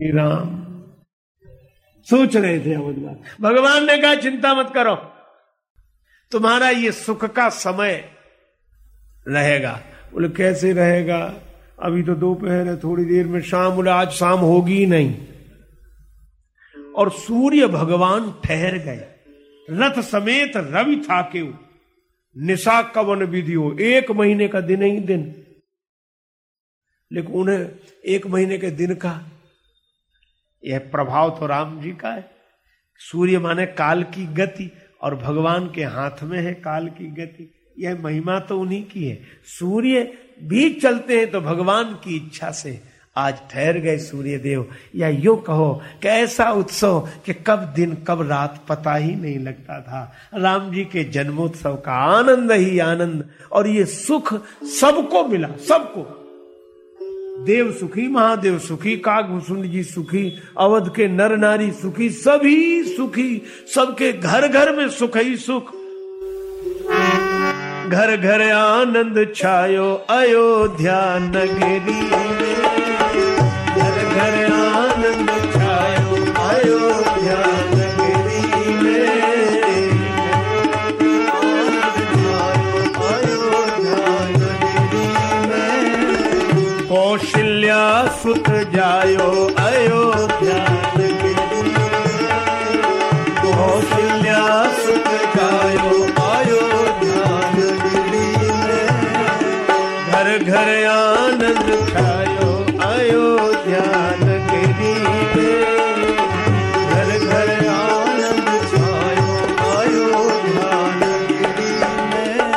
श्री राम सोच रहे थे अवधवास भगवान ने कहा, चिंता मत करो। तुम्हारा ये सुख का समय रहेगा। बोले, कैसे रहेगा? अभी तो दोपहर है, थोड़ी देर में शाम, बोले, आज शाम होगी नहीं। और सूर्य भगवान ठहर गए। रथ समेत रवि था क्यों निशा कवन विधि हो। एक महीने का दिन ही दिन। लेकिन उन्हें एक महीने के दिन का यह प्रभाव तो राम जी का है। सूर्य माने काल की गति और भगवान के हाथ में है काल की गति। यह महिमा तो उन्हीं की है। सूर्य भी चलते हैं तो भगवान की इच्छा से आज ठहर गए सूर्य देव या यो कहो कि ऐसा उत्सव कि कब दिन कब रात पता ही नहीं लगता था। राम जी के जन्मोत्सव का आनंद ही आनंद और ये सुख सबको मिला, सबको। देव सुखी, महादेव सुखी कागभूषुंड जी सुखी, अवध के नर नारी सुखी, सभी सुखी, सबके घर घर में सुख ही सुख। घर घर आनंद छायो अयोध्या नगरी घर घर आनंद सुत जायो, अयोध्या कौशल्या सुत जायो, अयोध्या घर घर आनंद छायो, अयोध्या नगरी। में घर घर आनंद छायो, अयोध्या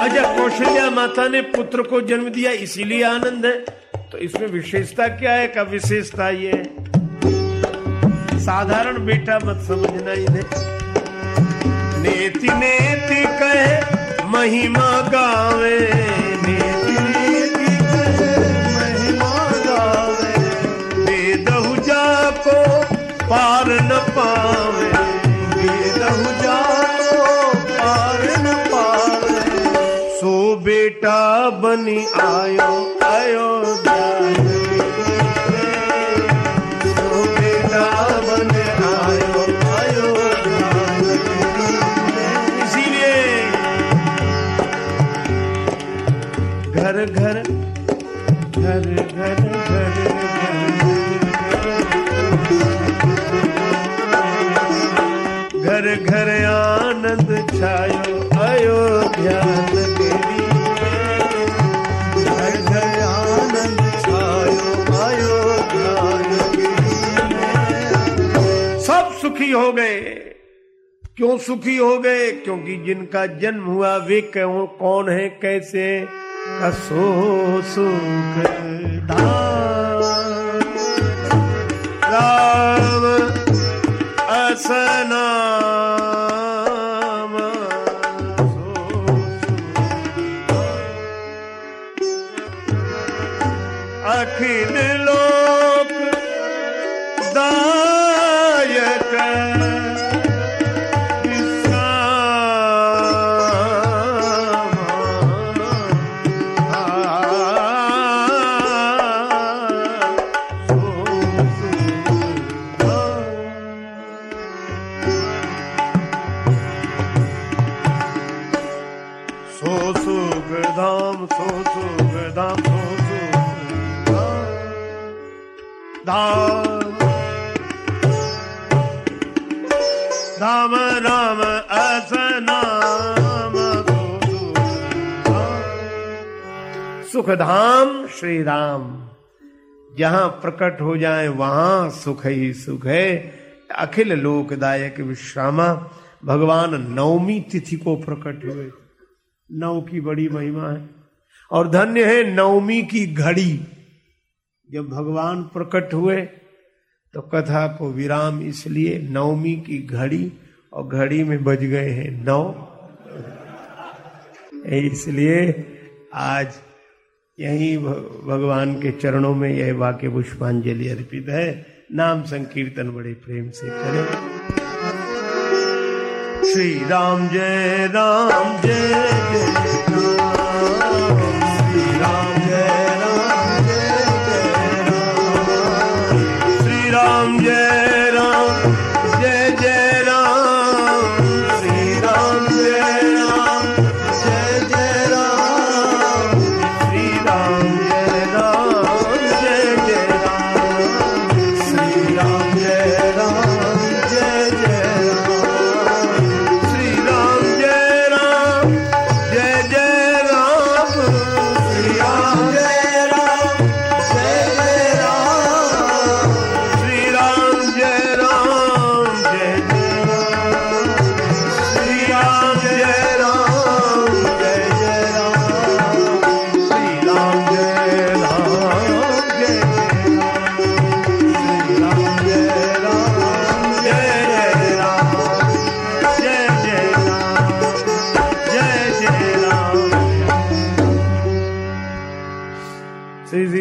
अच्छा कौशल्या माता ने पुत्र को जन्म दिया, इसीलिए आनंद है। तो इसमें विशेषता क्या है? का विशेषता ये साधारण बेटा मत समझना इन्हें। नेति नेति कहे, महिमा गावे। नेति नेति कहे, महिमा गावे। बेदहु जाको पार न पावे। बेदहु जाको पार न पावे। सो बेटा बनी आयो अयोध्या घर घर घर घर घर घर आनंद छायो अयोध्या नगरी घर घर, आनंद सब सुखी हो गए। क्यों सुखी हो गए? क्योंकि जिनका जन्म हुआ, वे कौन है, कैसे कसो सुख दान राम असनाम अखिल लोक दायक सो धाम राम अस नाम सुख धाम श्री राम जहाँ प्रकट हो जाए, वहाँ सुख ही सुख है। अखिल लोकदायक विश्रामा। भगवान नवमी तिथि को प्रकट हुए। नव की बड़ी महिमा है। और धन्य है नवमी की घड़ी। जब भगवान प्रकट हुए तो कथा को विराम इसलिए नवमी की घड़ी और घड़ी में बज गए हैं नौ। इसलिए आज यही भगवान के चरणों में यह वाक्य पुष्पांजलि अर्पित है। नाम संकीर्तन बड़े प्रेम से करें। श्री राम जय राम जय जय।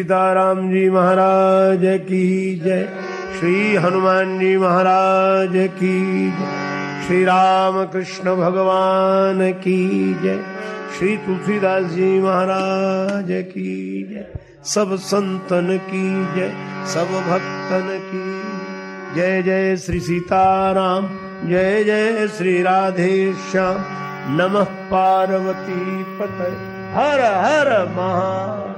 सीताराम जी महाराज की जय। श्री हनुमान जी महाराज की जय। श्री राम कृष्ण भगवान की जय। श्री तुलसीदास जी महाराज की जय। सब संतन की जय, सब भक्तन की जय। जय श्री सीताराम, जय जय श्री राधे श्याम। नमः पार्वती पत हर हर महा